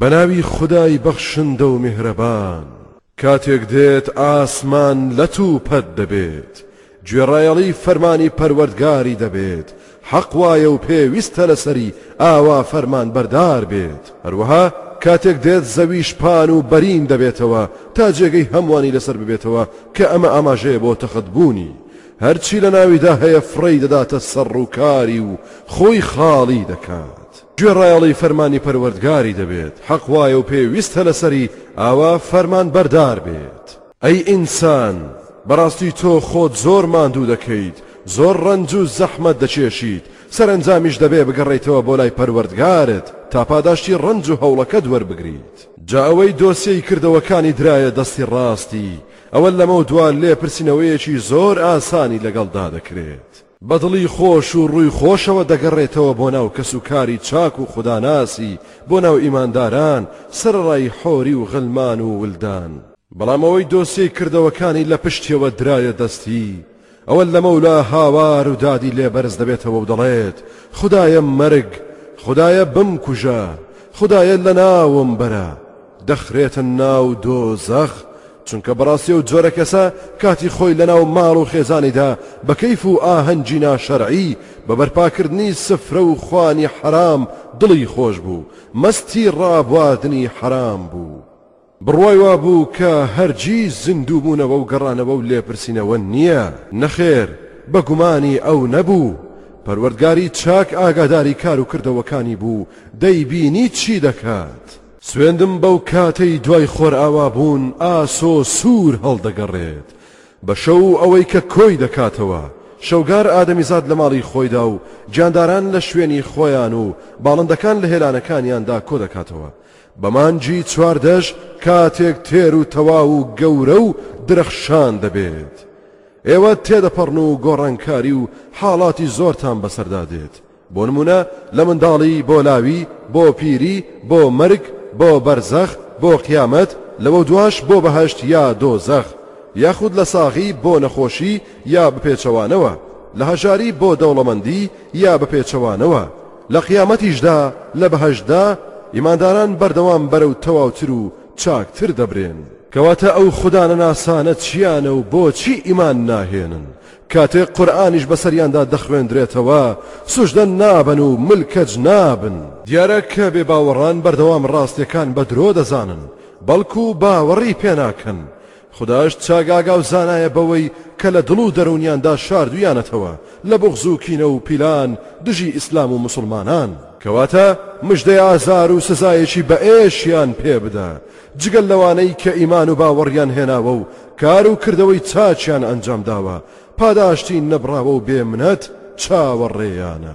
بەناوی خودای بەخشندە و میهرەبان. کاتێک دێت ئاسمان لەت و پەت دەبێت گوێڕایەڵی فەرمانی پەروەردگاری دەبێت، حەق وایە و پێویستە لەسەری ئاوا فەرمانبەردار بێت، هەروەها کاتێک دێت زەوی شپان و بەرین دەبێتەوە تا جێگەی هەمووانی لەسەر ببێتەوە کە ئەمە ئاماژەیە بۆ تەخت بوونی هەرچی لەناویدا هەیە فڕێی دەداتە سەر ڕووکاری و خۆی خاڵی دەکات. گوێڕایەڵی فەرمانی پەروەردگاری دەبێت حەق وایە و پێ ویستە لەسەری ئاوا فەرمان بەردار بێت. ئەی ئینسان بەڕاستی تۆ خۆت زۆر ماندوو دەکەیت زۆر ڕەنج و زەحمەت دەکێشیت سەرەنجامیش دەبێ بگەڕێیتەوە بۆ لای پەروەردگارت تا پاداشتی ڕەنج و هەوڵەکەت وەربگریت. جا ئەوەی دۆسیەی کردەوەکانی درایە دەستی ڕاستی ئەوە لەمەودوا لێپرسینەوەیەکی زۆر ئاسانی لەگەڵدا دەکرێت. بە دڵی خۆش و ڕووی خۆشەوە دەگەڕێتەوە بۆ ناو کەس و کاری چاک و خوداناسی، بۆ ناو ئیمانداران، سەرەڕای حۆری و غلمان و ولدان. بەڵام ئەوەی دۆسیەی کردەوەکانی لە پشتیەوە درایە دەستی، ئەوە لە مەولا هاوار و دادی لێ بەرز دەبێتەوە و دەڵێت، خودایە مەرگ، خودایە بمکوژە، خودایە لەناوم بەرە، دەخرێتە ناو دۆزەخ، چونکە بەڕاستی ئەو جۆرە کەسە کاتی خۆی لەناو ماڵ و خێزانیدا بە کەیف و ئاهەنگی ناشەرعی بە بەرپاکردنی سفرە و خوانی حەرام دڵی خۆش بوو مەستی ڕابواردنی حەرام بوو بڕوای وابوو کە هەرگیز زیندووبوونەوە و گەڕانەوە و لێپرسینەوە نییە نەخێر بە گومانی ئەو نەبوو پەروەردگاری چاک ئاگاداری کار و کردەوەکانی بوو دەیبینی چی دەکات. سوێندم بەو کاتەی دوای خۆرئاوابوون ئاسۆ سوور هەڵدەگەڕێت بە شەو و ئەوەی کە کۆی دەکاتەوە، شەوگار ئادەمیزاد لە ماڵی خۆیدا و گیانداران لە شوێنی خۆیان و باڵندەکان لە هێلانەکانیاندا کۆدەکاتەوە بە مانگی چواردەش کاتێک تێر و تەواو و گەورە و درەخشان دەبێت ئێوە تێدەپەڕن و گۆڕانکاری و حاڵاتی زۆرتان بەسەردا دێت بۆ نموونە لە منداڵی بۆ لاوی، بۆ پیری، بۆ مەرگ، بۆ بەرزەخ، بۆ قیامەت، لەوە دواش بۆ بەهەشت یا دۆزەخ، یاخود لە ساغی بۆ نەخۆشی یا بەپێچەوانەوە، لە هەژاری بۆ دەوڵەمەندی یا بەپێچەوانەوە، لە قیامەتیشدا، لە بەهەشتدا، ئیمانداران بەردەوام بەرەو تەواوتر و چاکتر دەبرێن. کەواتە ئەو خودا نەناسانە چیانە و بۆچی ئیمان ناهێنن؟ کاتێک قورئانیش بەسەریاندا دەخوێندرێتەوە سوژدە نابەن و ملکەچ نابن. دیارە کە بێ باوەڕان بەردەوام ڕاستیەکان بە درۆ دەزانن بەڵکو باوەڕی پێ ناکەن، خوداش چاک ئاگاو زانایە بەوەی کە لە دڵ و دەرونیاندا شاردویانەتەوە لە بوغز و کینە و پیلان دژی ئیسلام و موسڵمانان. کەواتە مژدەی ئازار و سزایەکی بەئێشیان پێ بدە، جگە لەوانەی کە ئیمان و باوەڕیان هێناوە و کار و کردەوەی چاکیان ئەنجامداوە، پاداشتی نەبڕاوە و بێ منەت چاوەڕێیانە.